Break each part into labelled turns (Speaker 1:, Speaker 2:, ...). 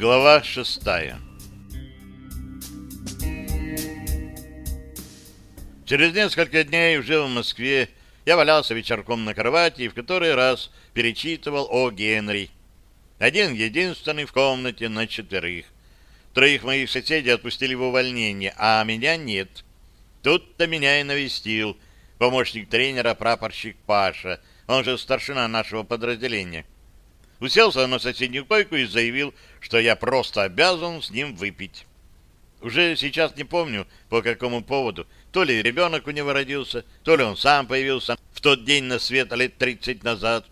Speaker 1: Глава шестая Через несколько дней уже в Москве я валялся вечерком на кровати и в который раз перечитывал о Генри. Один единственный в комнате на четверых. Троих моих соседей отпустили в увольнение, а меня нет. Тут-то меня и навестил помощник тренера прапорщик Паша, он же старшина нашего подразделения. Уселся на соседнюю койку и заявил, что я просто обязан с ним выпить. Уже сейчас не помню, по какому поводу. То ли ребенок у него родился, то ли он сам появился в тот день на свет лет тридцать назад.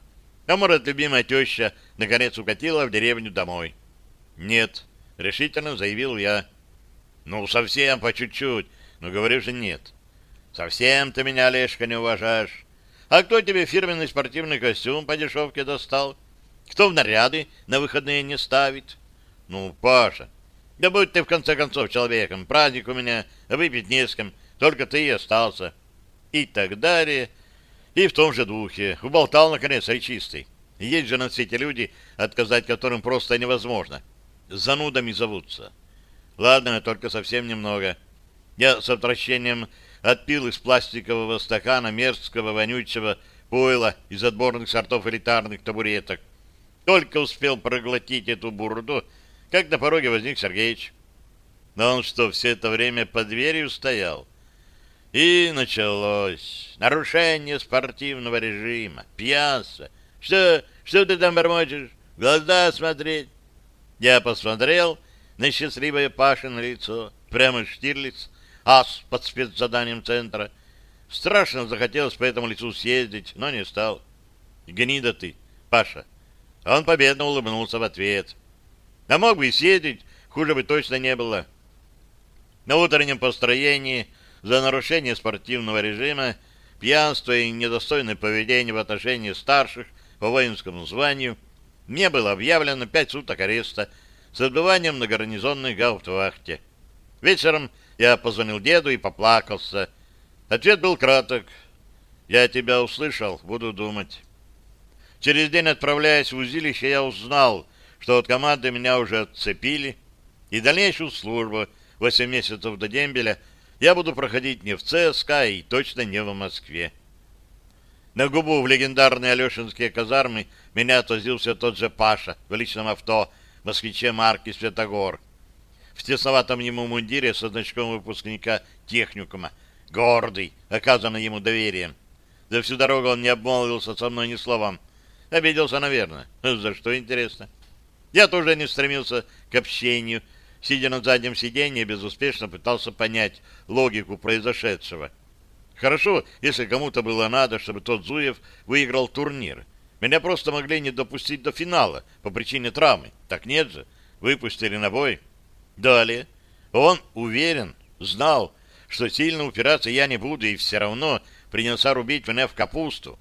Speaker 1: А может, любимая теща наконец укатила в деревню домой. Нет, решительно заявил я. Ну, совсем по чуть-чуть, но говорю же нет. Совсем ты меня, Олежка, не уважаешь. А кто тебе фирменный спортивный костюм по дешевке достал? Кто в наряды на выходные не ставит? Ну, Паша, да будь ты в конце концов человеком. Праздник у меня, выпить не с кем. Только ты и остался. И так далее. И в том же духе. Уболтал, наконец, речистый. Есть же на свете люди, отказать которым просто невозможно. Занудами зовутся. Ладно, только совсем немного. Я с отвращением отпил из пластикового стакана мерзкого вонючего пойла из отборных сортов элитарных табуреток. Только успел проглотить эту бурду, как на пороге возник Сергеич. Но он что, все это время под дверью стоял? И началось. Нарушение спортивного режима, пьянство. Что, что ты там бормочешь? Глаза смотреть. Я посмотрел на счастливое Пашино лицо. Прямо Штирлиц ас под спецзаданием центра. Страшно захотелось по этому лицу съездить, но не стал. Гнида ты, Паша. Он победно улыбнулся в ответ. А мог бы и съездить, хуже бы точно не было. На утреннем построении за нарушение спортивного режима, пьянство и недостойное поведение в отношении старших по воинскому званию мне было объявлено пять суток ареста с отбыванием на гарнизонной гауптвахте. Вечером я позвонил деду и поплакался. Ответ был краток. «Я тебя услышал, буду думать». Через день, отправляясь в узилище, я узнал, что от команды меня уже отцепили, и дальнейшую службу 8 месяцев до дембеля я буду проходить не в ЦСКА и точно не в Москве. На губу в легендарные Алешинские казармы меня отвозил все тот же Паша в личном авто москвиче марки «Светогор» в тесноватом ему мундире со значком выпускника техникума, гордый, оказанный ему доверием. За всю дорогу он не обмолвился со мной ни словом. Обиделся, наверное. За что, интересно? Я тоже не стремился к общению. Сидя на заднем сиденье, безуспешно пытался понять логику произошедшего. Хорошо, если кому-то было надо, чтобы тот Зуев выиграл турнир. Меня просто могли не допустить до финала по причине травмы. Так нет же. Выпустили на бой. Далее. Он уверен, знал, что сильно упираться я не буду, и все равно принялся рубить меня в капусту.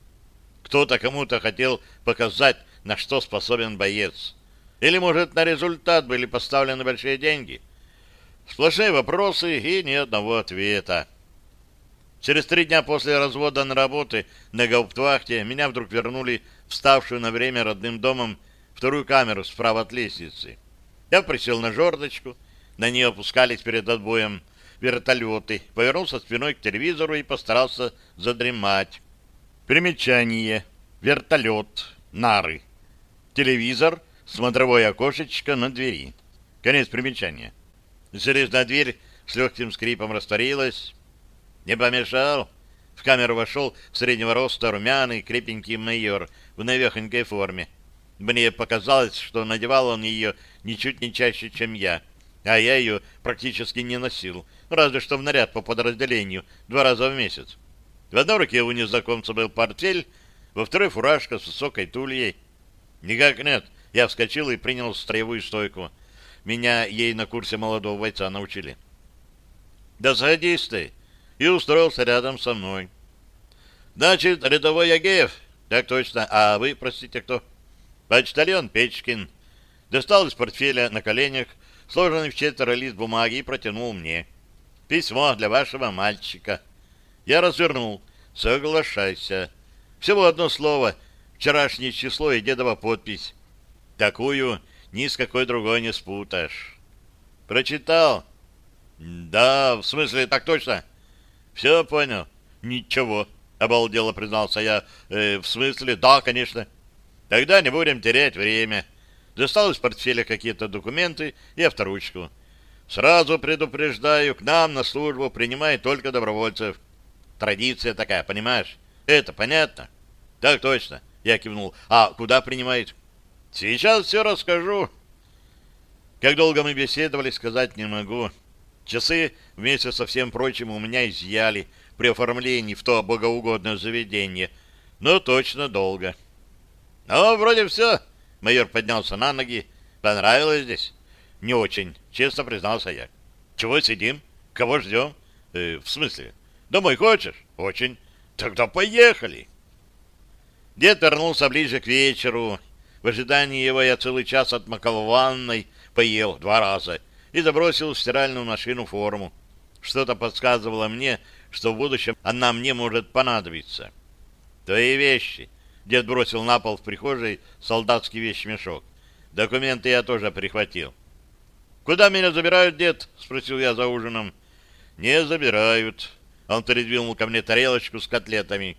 Speaker 1: Кто-то кому-то хотел показать, на что способен боец. Или, может, на результат были поставлены большие деньги. Сплошные вопросы и ни одного ответа. Через три дня после развода на работы на гауптвахте меня вдруг вернули вставшую на время родным домом вторую камеру справа от лестницы. Я присел на жердочку, на нее опускались перед отбоем вертолеты, повернулся спиной к телевизору и постарался задремать. Примечание. Вертолет. Нары. Телевизор. Смотровое окошечко на двери. Конец примечания. Железная дверь с легким скрипом растворилась. Не помешал. В камеру вошел среднего роста румяный крепенький майор в навехонькой форме. Мне показалось, что надевал он ее ничуть не чаще, чем я — а я ее практически не носил, разве что в наряд по подразделению два раза в месяц. В одной руке у незнакомца был портфель, во второй фуражка с высокой тульей. Никак нет, я вскочил и принял строевую стойку. Меня ей на курсе молодого бойца научили. Да садись ты! И устроился рядом со мной. Значит, рядовой Агеев? Так точно. А вы, простите, кто? Почтальон Печкин. Достал из портфеля на коленях сложенный в четверо лист бумаги, и протянул мне. «Письмо для вашего мальчика». Я развернул. «Соглашайся». Всего одно слово. Вчерашнее число и дедова подпись. Такую ни с какой другой не спутаешь. Прочитал? Да, в смысле, так точно. Все понял. Ничего, обалдело признался я. Э, в смысле, да, конечно. Тогда не будем терять время. Достал из портфеля какие-то документы и авторучку. Сразу предупреждаю, к нам на службу принимают только добровольцев. Традиция такая, понимаешь? Это понятно? Так точно, я кивнул. А куда принимают? Сейчас все расскажу. Как долго мы беседовали, сказать не могу. Часы вместе со всем прочим у меня изъяли при оформлении в то богоугодное заведение, но точно долго. Ну, вроде все. Майор поднялся на ноги. Понравилось здесь? Не очень, честно признался я. Чего сидим? Кого ждем? Э, в смысле? Домой хочешь? Очень. Тогда поехали. Дед вернулся ближе к вечеру. В ожидании его я целый час отмокал в ванной, поел два раза и забросил в стиральную машину форму. Что-то подсказывало мне, что в будущем она мне может понадобиться. Твои вещи. Дед бросил на пол в прихожей солдатский вещмешок. Документы я тоже прихватил. «Куда меня забирают, дед?» — спросил я за ужином. «Не забирают». Он передвинул ко мне тарелочку с котлетами.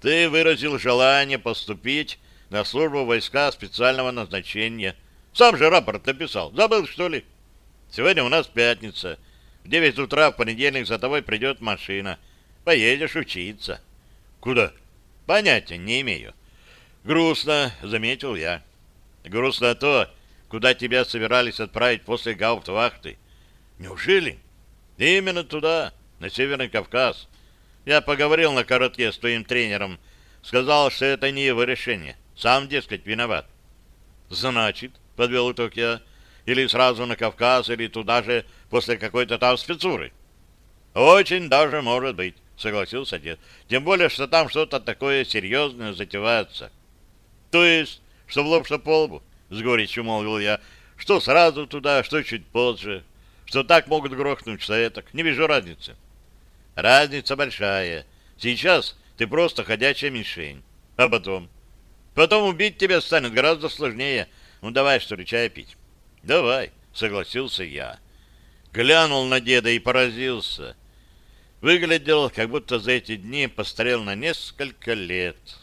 Speaker 1: «Ты выразил желание поступить на службу войска специального назначения. Сам же рапорт написал. Забыл, что ли? Сегодня у нас пятница. В девять утра в понедельник за тобой придет машина. Поедешь учиться». «Куда?» «Понятия не имею». «Грустно», — заметил я. «Грустно то, куда тебя собирались отправить после гауптвахты. Неужели? Именно туда, на Северный Кавказ. Я поговорил на коротке с твоим тренером. Сказал, что это не его решение. Сам, дескать, виноват. Значит, подвел итог я, или сразу на Кавказ, или туда же после какой-то там спецуры. Очень даже может быть, согласился дед. Тем более, что там что-то такое серьезное затевается. То есть, что в лоб, что по лбу. — с горечью молвил я, — что сразу туда, что чуть позже, что так могут грохнуть, что это. Не вижу разницы. Разница большая. Сейчас ты просто ходячая мишень. А потом? Потом убить тебя станет гораздо сложнее. Ну, давай, что ли, чай пить? Давай, согласился я. Глянул на деда и поразился. Выглядел, как будто за эти дни постарел на несколько лет.